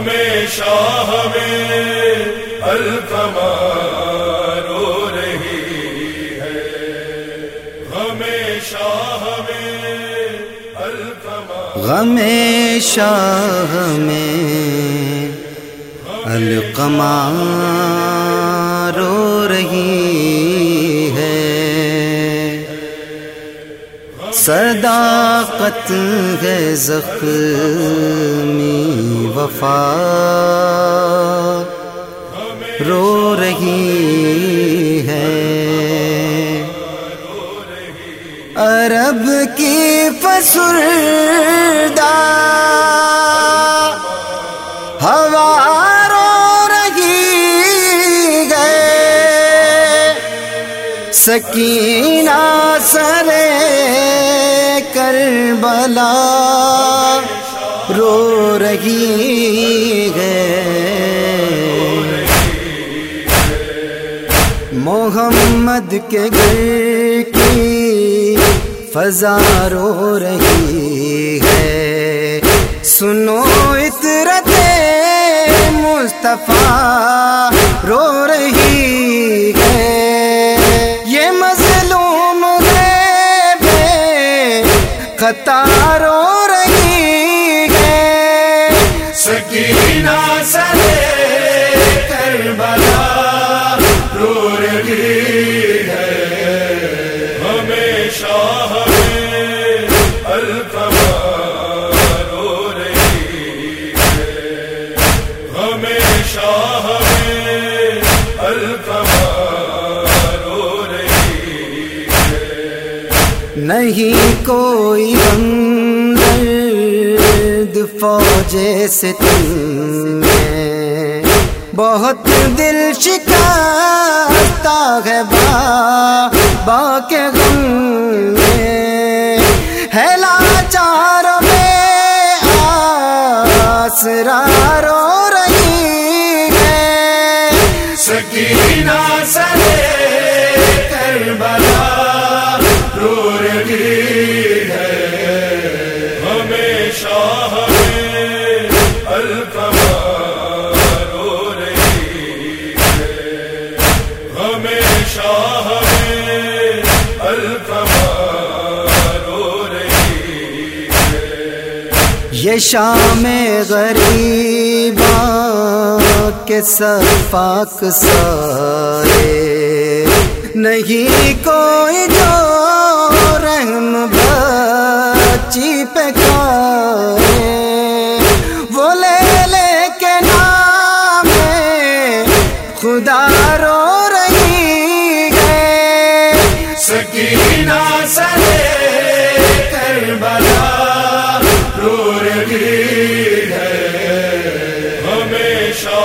ہمیشہ ہمیں الکما رو رہی ہے۔ ہمیشہ ہمیں الکما غم شاہ میں القما رو رہی ہے۔ صداقت ہے زخمی۔ وفا رو رہی ہے۔ عرب کی فسردہ ہوا رو رہی گئے سکینہ سرے کربلا رو رہی ہے۔ محمد کے گھر کی فضا رو رہی ہے۔ سنو اطرت مصطفیٰ رو رہی ہے۔ یہ مظلوم ہے بے خطا رو رہی ہے۔ نہیں کوئی غم درد فوج سے تم میں بہت دل شکستہ ہے با با کے غم میں۔ ہے لاچار میں آسرا رو رہی ہے ہمیشہ ہمیں الکما رو رہی ہے ہمیشہ ہمیں الکما رو رہی ہے یہ شام غریب کے صفاق سائے نہیں کوئی خدا رو رہی ہے۔ سکینہ سرے کربلا رو رہی ہے۔ ہمیشہ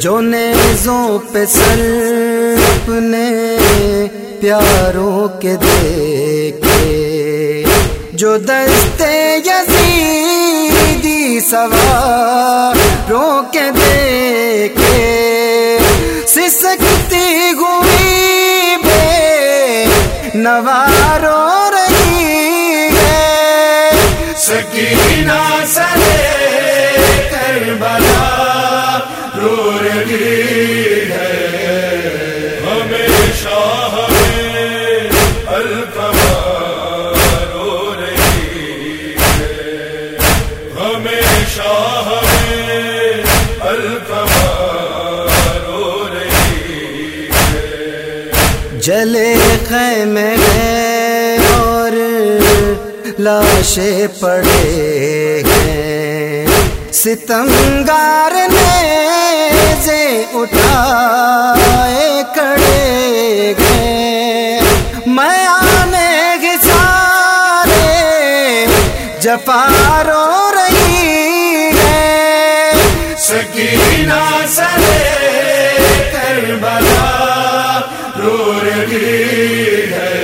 جو نیزوں پہ سر اپنے پیاروں کے دیکھے، جو دستے یزیدی سواروں کے دیکھے، سسکتی ہوئی بے نوارو رہی ہے، سکینہ سرے خیمے ہیں اور لاشیں پڑے ہیں۔ ستمگار نے سے اٹھائے کڑے گئے میں آنے گسارے جفا رو رہی ہے سکینہ سرے کربلا رو رہی ہے۔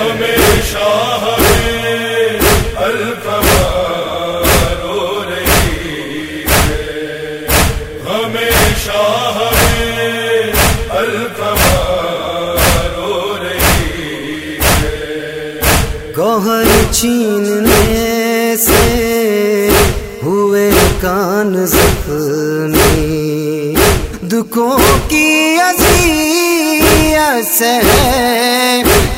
ہمیشہ ہمیں الکما رو رہی ہے۔ ہمیشہ ہمیں الکما رو رہی ہے۔ گوہر چیننے سے ہوئے کان زخمی۔ دکھوں کی عظیم اذیت سے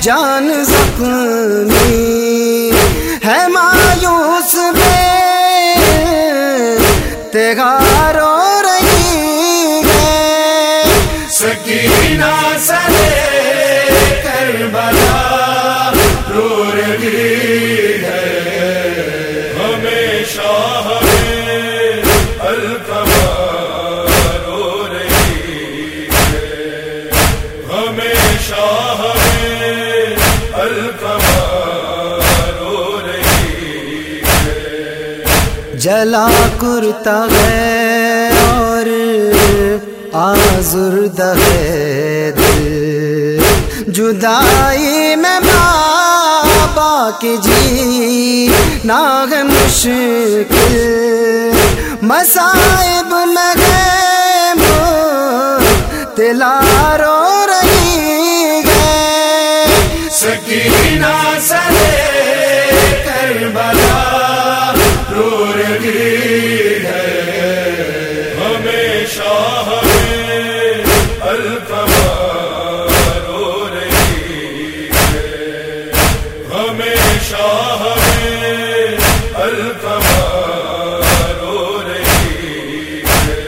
جان زخمی ہے مایوس میں تیگار رو رہی ہے۔ سکینہ سرے کربلا رو رہی ہے۔ ہمیشہ جلا کرتا ہے اور آزردہ ہے دل۔ جدائی میں بابا کی جی ناگ مشکل۔ مصائب میں گئے تلا رو رہی گئے۔ سکینہ تقریر ہے ہمیشہ ہمیں القما رو رہی ہے ہمیشہ ہمیں القما رو رہی ہے